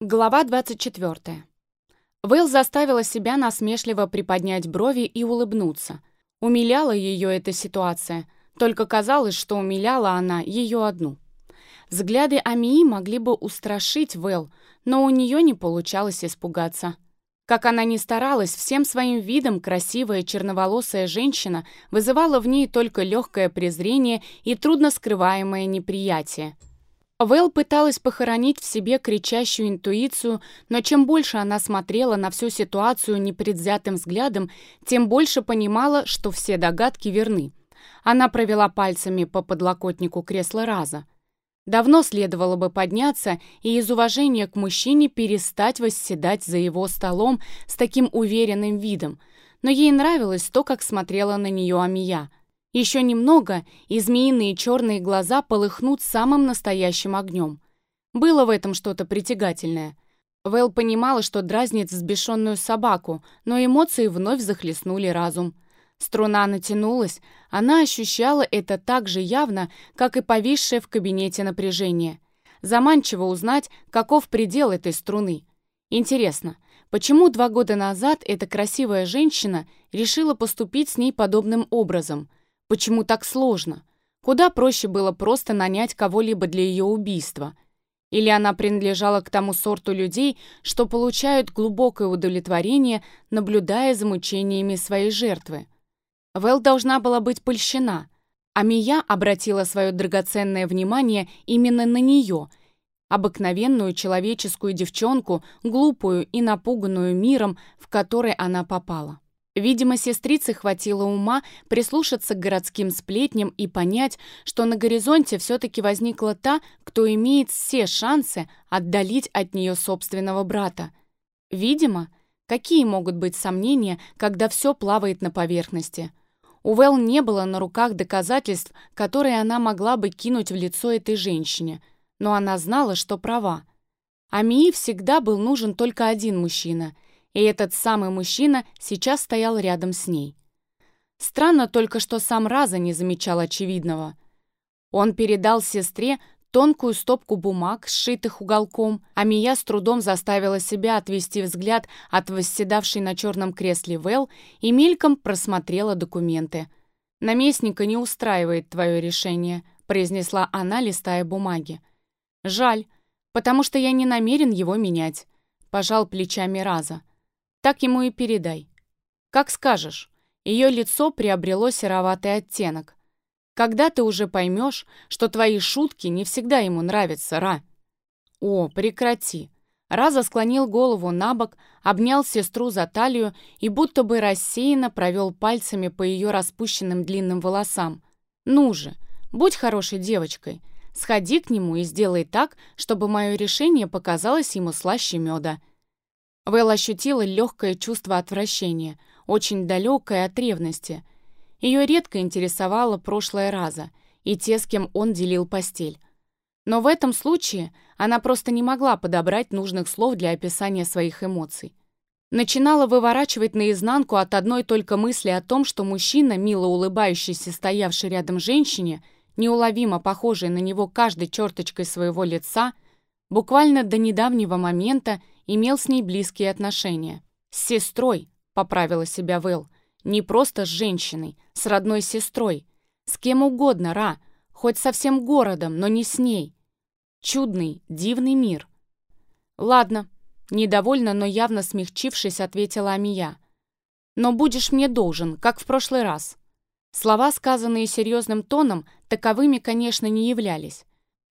Глава 24. Вэл заставила себя насмешливо приподнять брови и улыбнуться. Умиляла ее эта ситуация, только казалось, что умиляла она ее одну. Взгляды Амии могли бы устрашить Вэл, но у нее не получалось испугаться. Как она ни старалась, всем своим видом красивая черноволосая женщина вызывала в ней только легкое презрение и трудно скрываемое неприятие – Вэл пыталась похоронить в себе кричащую интуицию, но чем больше она смотрела на всю ситуацию непредвзятым взглядом, тем больше понимала, что все догадки верны. Она провела пальцами по подлокотнику кресла Раза. Давно следовало бы подняться и из уважения к мужчине перестать восседать за его столом с таким уверенным видом, но ей нравилось то, как смотрела на нее Амия – еще немного, и змеиные черные глаза полыхнут самым настоящим огнем. Было в этом что-то притягательное. Вэл понимала, что дразнит взбешенную собаку, но эмоции вновь захлестнули разум. Струна натянулась, она ощущала это так же явно, как и повисшее в кабинете напряжение. Заманчиво узнать, каков предел этой струны. Интересно, почему два года назад эта красивая женщина решила поступить с ней подобным образом – Почему так сложно? Куда проще было просто нанять кого-либо для ее убийства? Или она принадлежала к тому сорту людей, что получают глубокое удовлетворение, наблюдая за мучениями своей жертвы? Вэл должна была быть польщена, а Мия обратила свое драгоценное внимание именно на нее, обыкновенную человеческую девчонку, глупую и напуганную миром, в который она попала. Видимо, сестрице хватило ума прислушаться к городским сплетням и понять, что на горизонте все-таки возникла та, кто имеет все шансы отдалить от нее собственного брата. Видимо, какие могут быть сомнения, когда все плавает на поверхности? У Вэл не было на руках доказательств, которые она могла бы кинуть в лицо этой женщине, но она знала, что права. А Мии всегда был нужен только один мужчина — и этот самый мужчина сейчас стоял рядом с ней. Странно только, что сам Раза не замечал очевидного. Он передал сестре тонкую стопку бумаг, сшитых уголком, а Мия с трудом заставила себя отвести взгляд от восседавшей на черном кресле Вэл и мельком просмотрела документы. «Наместника не устраивает твое решение», — произнесла она, листая бумаги. «Жаль, потому что я не намерен его менять», — пожал плечами Раза. Так ему и передай. Как скажешь. Ее лицо приобрело сероватый оттенок. Когда ты уже поймешь, что твои шутки не всегда ему нравятся, Ра? О, прекрати. Раза склонил голову на бок, обнял сестру за талию и будто бы рассеянно провел пальцами по ее распущенным длинным волосам. «Ну же, будь хорошей девочкой. Сходи к нему и сделай так, чтобы мое решение показалось ему слаще меда. Вэл ощутила легкое чувство отвращения, очень далекое от ревности. Ее редко интересовало прошлое раза и те, с кем он делил постель. Но в этом случае она просто не могла подобрать нужных слов для описания своих эмоций. Начинала выворачивать наизнанку от одной только мысли о том, что мужчина, мило улыбающийся, стоявший рядом женщине, неуловимо похожий на него каждой черточкой своего лица, буквально до недавнего момента имел с ней близкие отношения. С сестрой, поправила себя Вэл, не просто с женщиной, с родной сестрой. С кем угодно, Ра, хоть со всем городом, но не с ней. Чудный, дивный мир. Ладно, недовольно, но явно смягчившись, ответила Амия. Но будешь мне должен, как в прошлый раз. Слова, сказанные серьезным тоном, таковыми, конечно, не являлись.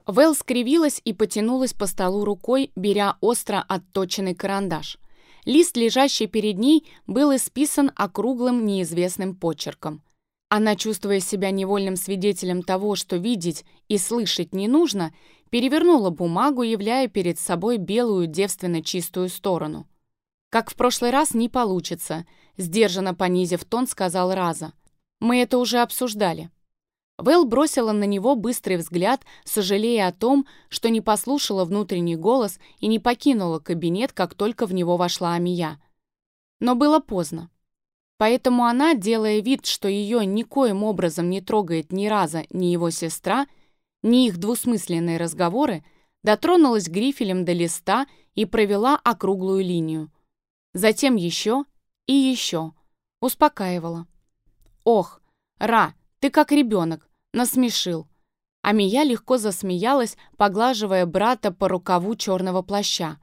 Вэл скривилась и потянулась по столу рукой, беря остро отточенный карандаш. Лист, лежащий перед ней, был исписан округлым неизвестным почерком. Она, чувствуя себя невольным свидетелем того, что видеть и слышать не нужно, перевернула бумагу, являя перед собой белую девственно чистую сторону. «Как в прошлый раз не получится», — сдержанно понизив тон, сказал Раза. «Мы это уже обсуждали». Вэл бросила на него быстрый взгляд, сожалея о том, что не послушала внутренний голос и не покинула кабинет, как только в него вошла Амия. Но было поздно. Поэтому она, делая вид, что ее никоим образом не трогает ни раза ни его сестра, ни их двусмысленные разговоры, дотронулась грифелем до листа и провела округлую линию. Затем еще и еще. Успокаивала. «Ох, Ра, ты как ребенок, насмешил». А Мия легко засмеялась, поглаживая брата по рукаву черного плаща.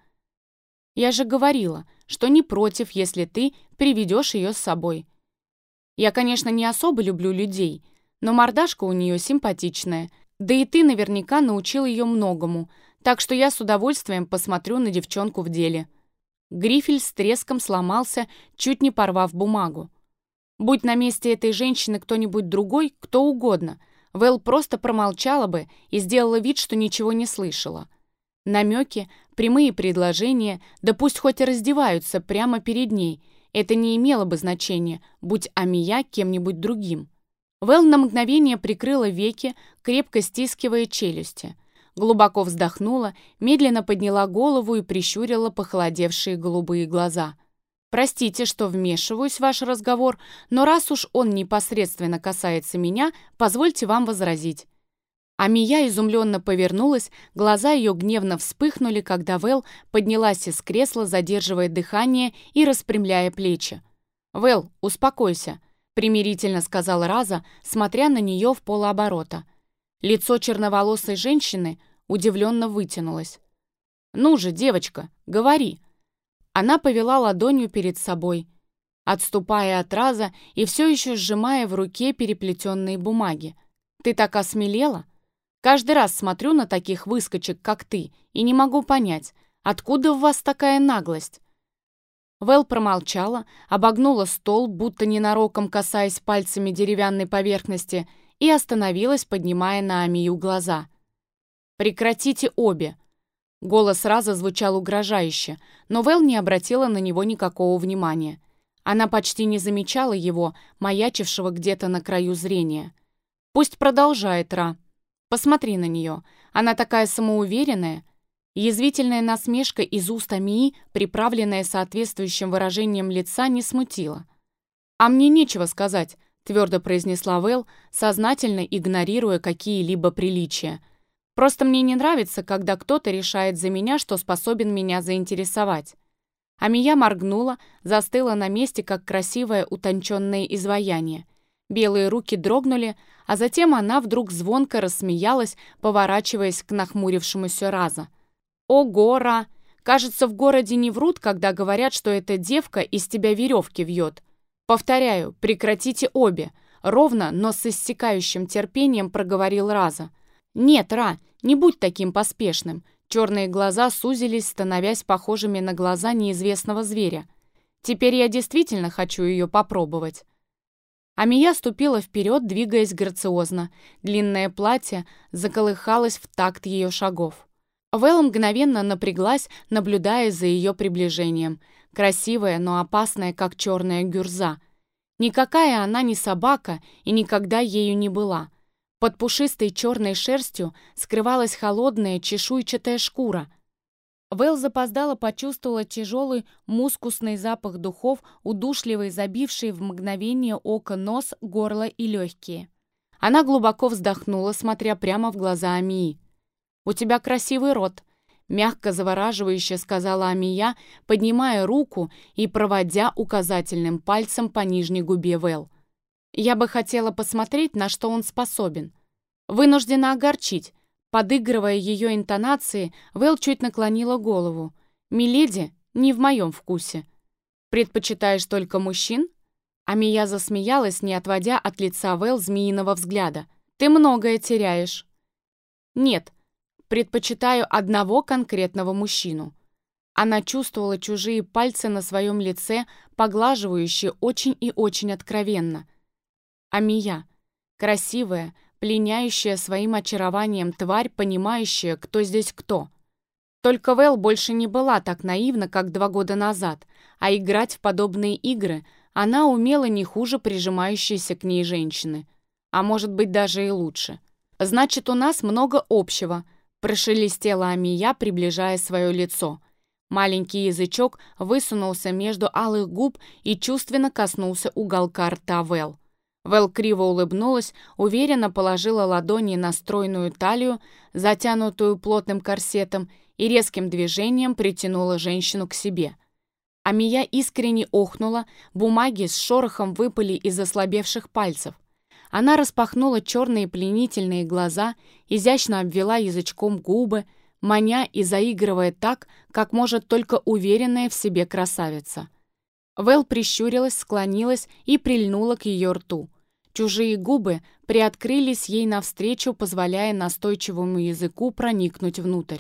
«Я же говорила, что не против, если ты приведешь ее с собой. Я, конечно, не особо люблю людей, но мордашка у нее симпатичная, да и ты наверняка научил ее многому, так что я с удовольствием посмотрю на девчонку в деле». Грифель с треском сломался, чуть не порвав бумагу. Будь на месте этой женщины кто-нибудь другой, кто угодно, Вэл просто промолчала бы и сделала вид, что ничего не слышала. Намеки, прямые предложения, да пусть хоть и раздеваются прямо перед ней, это не имело бы значения, будь Амия кем-нибудь другим. Вэл на мгновение прикрыла веки, крепко стискивая челюсти. Глубоко вздохнула, медленно подняла голову и прищурила похолодевшие голубые глаза. «Простите, что вмешиваюсь в ваш разговор, но раз уж он непосредственно касается меня, позвольте вам возразить». Амия изумленно повернулась, глаза ее гневно вспыхнули, когда Вэл поднялась из кресла, задерживая дыхание и распрямляя плечи. «Вэл, успокойся», — примирительно сказал Раза, смотря на нее в полуоборота. Лицо черноволосой женщины удивленно вытянулось. «Ну же, девочка, говори!» Она повела ладонью перед собой, отступая от раза и все еще сжимая в руке переплетенные бумаги. «Ты так осмелела? Каждый раз смотрю на таких выскочек, как ты, и не могу понять, откуда в вас такая наглость?» Вэл промолчала, обогнула стол, будто ненароком касаясь пальцами деревянной поверхности, и остановилась, поднимая на Амию глаза. «Прекратите обе!» Голос сразу звучал угрожающе, но Вэл не обратила на него никакого внимания. Она почти не замечала его, маячившего где-то на краю зрения. «Пусть продолжает, Ра. Посмотри на нее. Она такая самоуверенная». Язвительная насмешка из уст Амии, приправленная соответствующим выражением лица, не смутила. «А мне нечего сказать», — твердо произнесла Вэл, сознательно игнорируя какие-либо приличия — Просто мне не нравится, когда кто-то решает за меня, что способен меня заинтересовать. Амия моргнула, застыла на месте, как красивое утонченное изваяние. Белые руки дрогнули, а затем она вдруг звонко рассмеялась, поворачиваясь к нахмурившемуся Раза. «О, гора! Кажется, в городе не врут, когда говорят, что эта девка из тебя веревки вьет. Повторяю, прекратите обе!» Ровно, но с иссякающим терпением проговорил Раза. «Нет, Ра, не будь таким поспешным». Черные глаза сузились, становясь похожими на глаза неизвестного зверя. «Теперь я действительно хочу ее попробовать». Амия ступила вперед, двигаясь грациозно. Длинное платье заколыхалось в такт ее шагов. Вэл мгновенно напряглась, наблюдая за ее приближением. Красивая, но опасная, как черная гюрза. Никакая она не собака и никогда ею не была. Под пушистой черной шерстью скрывалась холодная чешуйчатая шкура. Вэл запоздала почувствовала тяжелый мускусный запах духов, удушливый, забивший в мгновение ока нос, горло и легкие. Она глубоко вздохнула, смотря прямо в глаза Амии. «У тебя красивый рот», — мягко завораживающе сказала Амия, поднимая руку и проводя указательным пальцем по нижней губе Вэл. Я бы хотела посмотреть, на что он способен. Вынуждена огорчить. Подыгрывая ее интонации, Вэл чуть наклонила голову. «Миледи, не в моем вкусе. Предпочитаешь только мужчин?» А Мия засмеялась, не отводя от лица Вэл змеиного взгляда. «Ты многое теряешь». «Нет, предпочитаю одного конкретного мужчину». Она чувствовала чужие пальцы на своем лице, поглаживающие очень и очень откровенно. Амия. Красивая, пленяющая своим очарованием тварь, понимающая, кто здесь кто. Только Вэл больше не была так наивна, как два года назад, а играть в подобные игры она умела не хуже прижимающейся к ней женщины. А может быть, даже и лучше. «Значит, у нас много общего», — прошелестела Амия, приближая свое лицо. Маленький язычок высунулся между алых губ и чувственно коснулся уголка рта Вэл. Вэл криво улыбнулась, уверенно положила ладони на стройную талию, затянутую плотным корсетом, и резким движением притянула женщину к себе. Амия искренне охнула, бумаги с шорохом выпали из ослабевших пальцев. Она распахнула черные пленительные глаза, изящно обвела язычком губы, маня и заигрывая так, как может только уверенная в себе красавица. Вэл прищурилась, склонилась и прильнула к ее рту. Чужие губы приоткрылись ей навстречу, позволяя настойчивому языку проникнуть внутрь.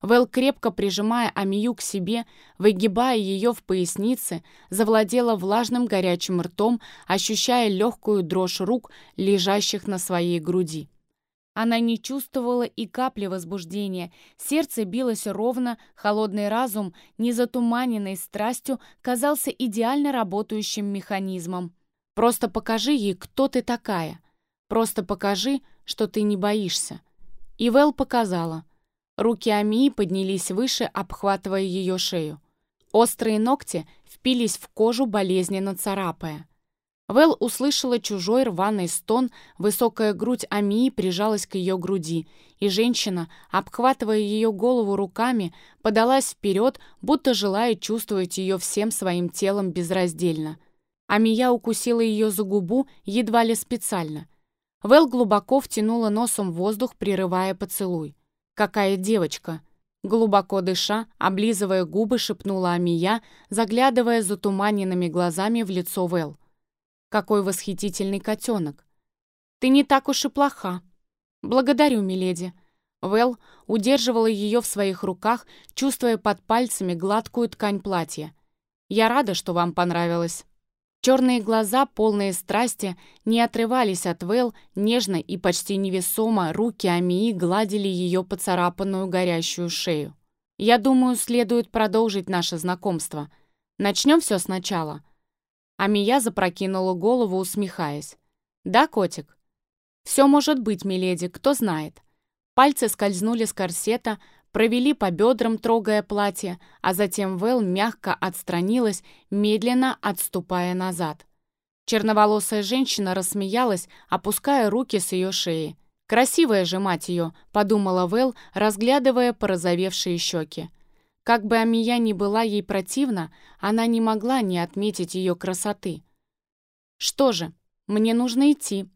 Вэл, крепко прижимая Амию к себе, выгибая ее в пояснице, завладела влажным горячим ртом, ощущая легкую дрожь рук, лежащих на своей груди. Она не чувствовала и капли возбуждения, сердце билось ровно, холодный разум, не затуманенный страстью, казался идеально работающим механизмом. Просто покажи ей, кто ты такая. Просто покажи, что ты не боишься. И Вэл показала. Руки Амии поднялись выше, обхватывая ее шею. Острые ногти впились в кожу, болезненно царапая. Вэл услышала чужой рваный стон, высокая грудь Амии прижалась к ее груди, и женщина, обхватывая ее голову руками, подалась вперед, будто желая чувствовать ее всем своим телом безраздельно. Амия укусила ее за губу едва ли специально. Вэл глубоко втянула носом воздух, прерывая поцелуй. «Какая девочка!» Глубоко дыша, облизывая губы, шепнула Амия, заглядывая затуманенными глазами в лицо Вэл. «Какой восхитительный котенок!» «Ты не так уж и плоха!» «Благодарю, миледи!» Вэл удерживала ее в своих руках, чувствуя под пальцами гладкую ткань платья. «Я рада, что вам понравилось!» Черные глаза, полные страсти, не отрывались от Вэл, нежно и почти невесомо руки Амии гладили ее поцарапанную горящую шею. «Я думаю, следует продолжить наше знакомство. Начнем все сначала». Амия запрокинула голову, усмехаясь. «Да, котик?» «Все может быть, миледи, кто знает». Пальцы скользнули с корсета, провели по бедрам, трогая платье, а затем Вэл мягко отстранилась, медленно отступая назад. Черноволосая женщина рассмеялась, опуская руки с ее шеи. «Красивая же, мать ее!» — подумала Вэл, разглядывая порозовевшие щеки. Как бы Амия ни была ей противна, она не могла не отметить ее красоты. «Что же, мне нужно идти.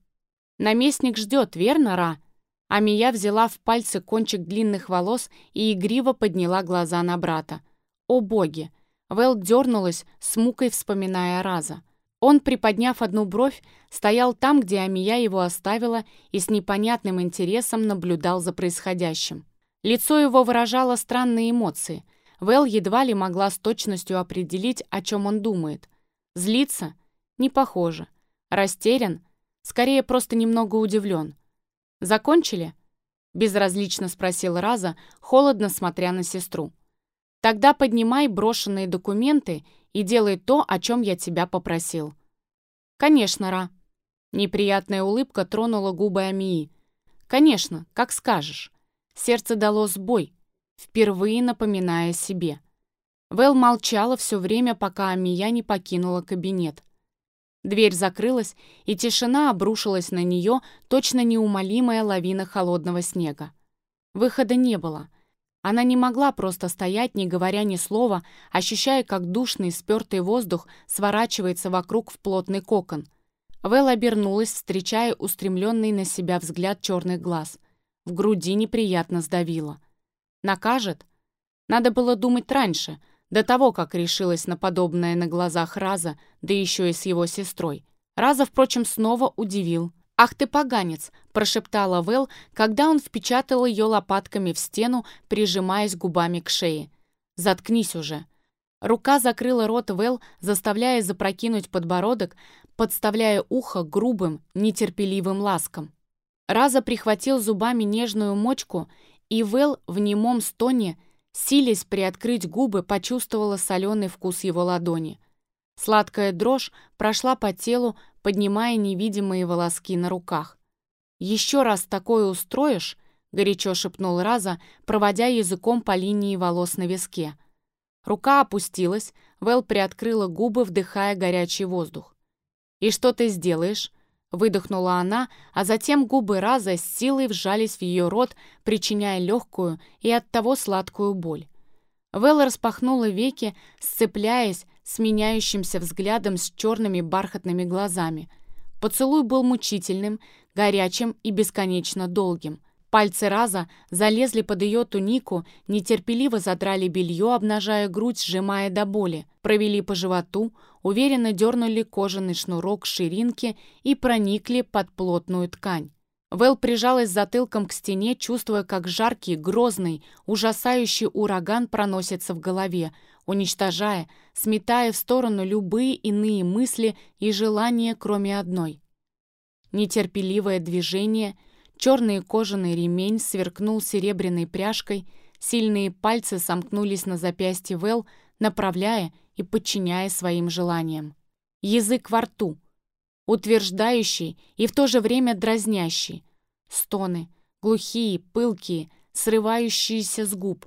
Наместник ждет, верно, Ра?» Амия взяла в пальцы кончик длинных волос и игриво подняла глаза на брата. «О боги!» Вэл дернулась, с мукой вспоминая Раза. Он, приподняв одну бровь, стоял там, где Амия его оставила, и с непонятным интересом наблюдал за происходящим. Лицо его выражало странные эмоции. Вэл едва ли могла с точностью определить, о чем он думает. Злиться? Не похоже. Растерян? Скорее, просто немного удивлен. «Закончили?» — безразлично спросил Раза, холодно смотря на сестру. «Тогда поднимай брошенные документы и делай то, о чем я тебя попросил». «Конечно, Ра». Неприятная улыбка тронула губы Амии. «Конечно, как скажешь». Сердце дало сбой, впервые напоминая себе. Вэл молчала все время, пока Амия не покинула кабинет. Дверь закрылась, и тишина обрушилась на нее, точно неумолимая лавина холодного снега. Выхода не было. Она не могла просто стоять, не говоря ни слова, ощущая, как душный, спертый воздух сворачивается вокруг в плотный кокон. Вэл обернулась, встречая устремленный на себя взгляд черных глаз. В груди неприятно сдавило. «Накажет?» Надо было думать раньше — до того, как решилась на подобное на глазах Раза, да еще и с его сестрой. Раза, впрочем, снова удивил. «Ах ты поганец!» – прошептала Вэл, когда он впечатал ее лопатками в стену, прижимаясь губами к шее. «Заткнись уже!» Рука закрыла рот Вэл, заставляя запрокинуть подбородок, подставляя ухо грубым, нетерпеливым ласкам. Раза прихватил зубами нежную мочку, и Вэл в немом стоне – Силясь приоткрыть губы, почувствовала соленый вкус его ладони. Сладкая дрожь прошла по телу, поднимая невидимые волоски на руках. «Еще раз такое устроишь?» — горячо шепнул Раза, проводя языком по линии волос на виске. Рука опустилась, Вэл приоткрыла губы, вдыхая горячий воздух. «И что ты сделаешь?» Выдохнула она, а затем губы Раза с силой вжались в ее рот, причиняя легкую и оттого сладкую боль. Вэл распахнула веки, сцепляясь с меняющимся взглядом с черными бархатными глазами. Поцелуй был мучительным, горячим и бесконечно долгим. Пальцы Раза залезли под ее тунику, нетерпеливо задрали белье, обнажая грудь, сжимая до боли, провели по животу, уверенно дернули кожаный шнурок ширинки и проникли под плотную ткань. Вэл прижалась затылком к стене, чувствуя, как жаркий, грозный, ужасающий ураган проносится в голове, уничтожая, сметая в сторону любые иные мысли и желания, кроме одной. Нетерпеливое движение — Черный кожаный ремень сверкнул серебряной пряжкой, сильные пальцы сомкнулись на запястье Вэл, направляя и подчиняя своим желаниям. Язык во рту, утверждающий и в то же время дразнящий. Стоны, глухие, пылкие, срывающиеся с губ.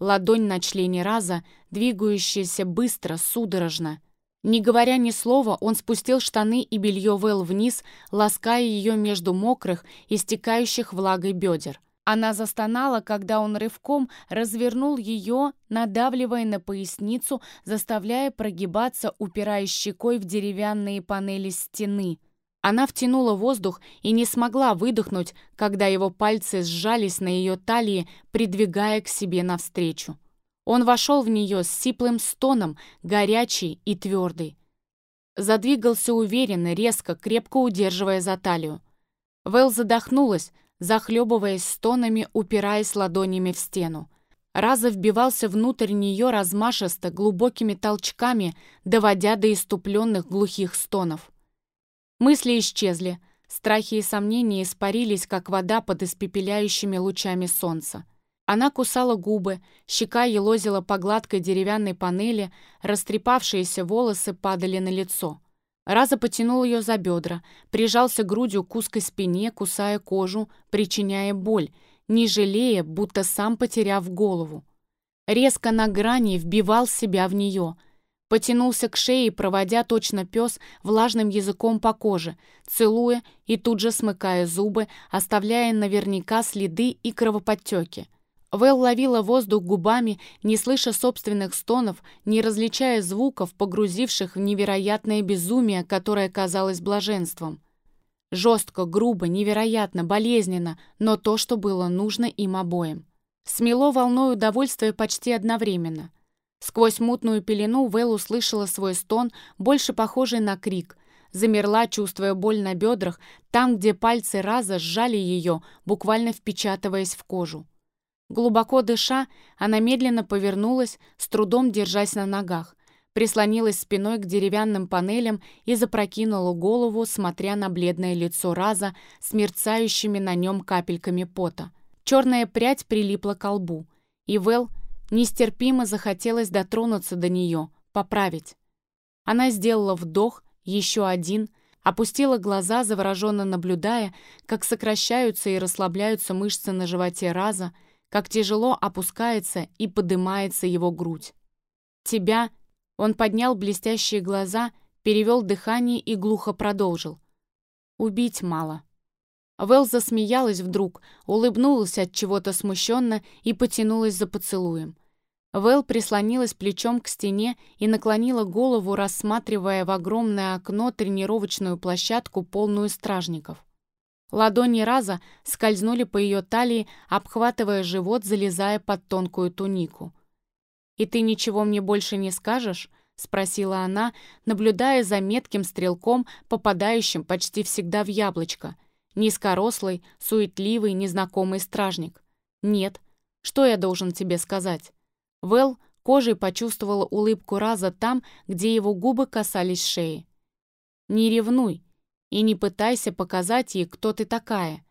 Ладонь на члене раза, двигающаяся быстро, судорожно. Не говоря ни слова, он спустил штаны и белье Вэл вниз, лаская ее между мокрых, истекающих влагой бедер. Она застонала, когда он рывком развернул ее, надавливая на поясницу, заставляя прогибаться, упираясь щекой в деревянные панели стены. Она втянула воздух и не смогла выдохнуть, когда его пальцы сжались на ее талии, придвигая к себе навстречу. Он вошел в нее с сиплым стоном, горячий и твердый. Задвигался уверенно, резко, крепко удерживая за талию. Вэл задохнулась, захлебываясь стонами, упираясь ладонями в стену. Раза вбивался внутрь нее размашисто, глубокими толчками, доводя до иступленных глухих стонов. Мысли исчезли, страхи и сомнения испарились, как вода под испепеляющими лучами солнца. Она кусала губы, щека елозила по гладкой деревянной панели, растрепавшиеся волосы падали на лицо. Раза потянул ее за бедра, прижался грудью к узкой спине, кусая кожу, причиняя боль, не жалея, будто сам потеряв голову. Резко на грани вбивал себя в нее. Потянулся к шее, проводя точно пес влажным языком по коже, целуя и тут же смыкая зубы, оставляя наверняка следы и кровоподтеки. Вэл ловила воздух губами, не слыша собственных стонов, не различая звуков, погрузивших в невероятное безумие, которое казалось блаженством. Жестко, грубо, невероятно, болезненно, но то, что было нужно им обоим. Смело волной удовольствия почти одновременно. Сквозь мутную пелену Вэл услышала свой стон, больше похожий на крик. Замерла, чувствуя боль на бедрах, там, где пальцы раза сжали ее, буквально впечатываясь в кожу. Глубоко дыша, она медленно повернулась, с трудом держась на ногах, прислонилась спиной к деревянным панелям и запрокинула голову, смотря на бледное лицо Раза с мерцающими на нем капельками пота. Черная прядь прилипла к лбу, и Вэл нестерпимо захотелось дотронуться до нее, поправить. Она сделала вдох, еще один, опустила глаза, завороженно наблюдая, как сокращаются и расслабляются мышцы на животе Раза, как тяжело опускается и поднимается его грудь. «Тебя...» Он поднял блестящие глаза, перевел дыхание и глухо продолжил. «Убить мало». Вэл засмеялась вдруг, улыбнулась от чего-то смущенно и потянулась за поцелуем. Вэл прислонилась плечом к стене и наклонила голову, рассматривая в огромное окно тренировочную площадку, полную стражников. Ладони Раза скользнули по ее талии, обхватывая живот, залезая под тонкую тунику. «И ты ничего мне больше не скажешь?» — спросила она, наблюдая за метким стрелком, попадающим почти всегда в яблочко. Низкорослый, суетливый, незнакомый стражник. «Нет. Что я должен тебе сказать?» Вэл кожей почувствовала улыбку Раза там, где его губы касались шеи. «Не ревнуй и не пытайся показать ей, кто ты такая.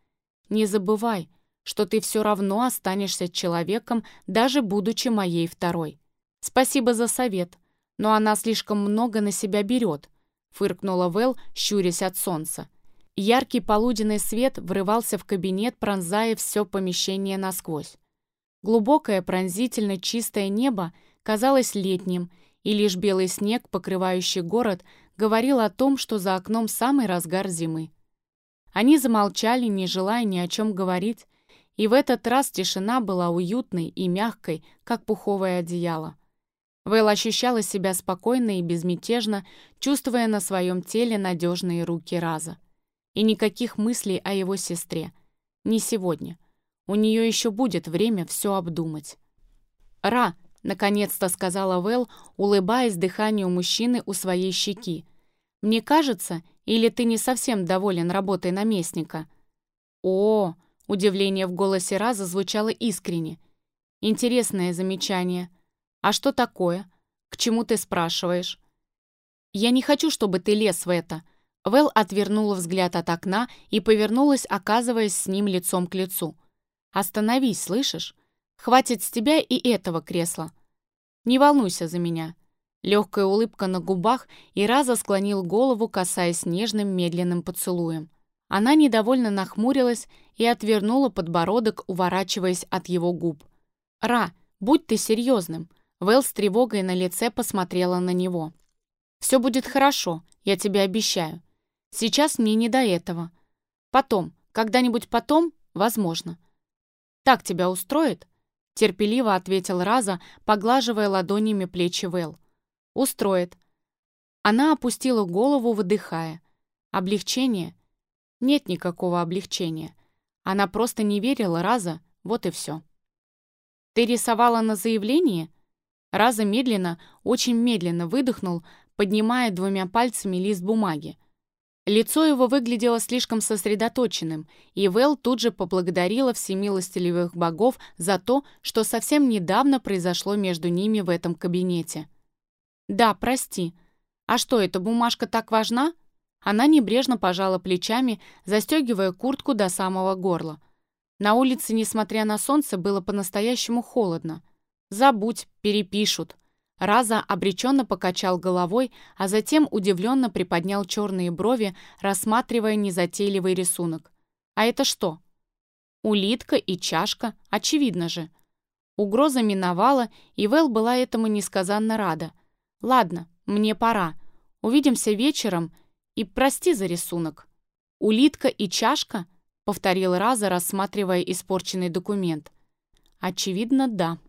Не забывай, что ты все равно останешься человеком, даже будучи моей второй. Спасибо за совет, но она слишком много на себя берет, фыркнула Вэл, щурясь от солнца. Яркий полуденный свет врывался в кабинет, пронзая все помещение насквозь. Глубокое, пронзительно чистое небо казалось летним, и лишь белый снег, покрывающий город, говорил о том, что за окном самый разгар зимы. Они замолчали, не желая ни о чем говорить, и в этот раз тишина была уютной и мягкой, как пуховое одеяло. Вэл ощущала себя спокойно и безмятежно, чувствуя на своем теле надежные руки Раза. И никаких мыслей о его сестре. Не сегодня. У нее еще будет время все обдумать. «Ра!» — наконец-то сказала Вэл, улыбаясь дыханию мужчины у своей щеки. «Мне кажется, или ты не совсем доволен работой наместника?» «О!» — удивление в голосе Раза звучало искренне. «Интересное замечание. А что такое? К чему ты спрашиваешь?» «Я не хочу, чтобы ты лез в это». Вэл отвернула взгляд от окна и повернулась, оказываясь с ним лицом к лицу. «Остановись, слышишь? Хватит с тебя и этого кресла. Не волнуйся за меня». Легкая улыбка на губах, и Раза склонил голову, касаясь нежным медленным поцелуем. Она недовольно нахмурилась и отвернула подбородок, уворачиваясь от его губ. «Ра, будь ты серьезным!» Вэл с тревогой на лице посмотрела на него. «Все будет хорошо, я тебе обещаю. Сейчас мне не до этого. Потом, когда-нибудь потом, возможно. Так тебя устроит?» Терпеливо ответил Раза, поглаживая ладонями плечи Вэл. «Устроит». Она опустила голову, выдыхая. Облегчение? Нет никакого облегчения. Она просто не верила Раза, вот и все. «Ты рисовала на заявлении?» Раза медленно, очень медленно выдохнул, поднимая двумя пальцами лист бумаги. Лицо его выглядело слишком сосредоточенным, и Вэл тут же поблагодарила всемилостивых богов за то, что совсем недавно произошло между ними в этом кабинете. «Да, прости. А что, эта бумажка так важна?» Она небрежно пожала плечами, застегивая куртку до самого горла. На улице, несмотря на солнце, было по-настоящему холодно. «Забудь, перепишут», Раза обреченно покачал головой, а затем удивленно приподнял черные брови, рассматривая незатейливый рисунок. «А это что?» «Улитка и чашка, очевидно же». Угроза миновала, и Вэл была этому несказанно рада. «Ладно, мне пора. Увидимся вечером, и прости за рисунок». «Улитка и чашка?» — повторил Раза, рассматривая испорченный документ. «Очевидно, да».